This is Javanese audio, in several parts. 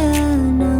you know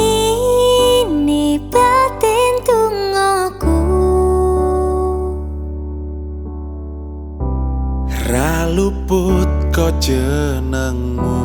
luput kau jenengmu?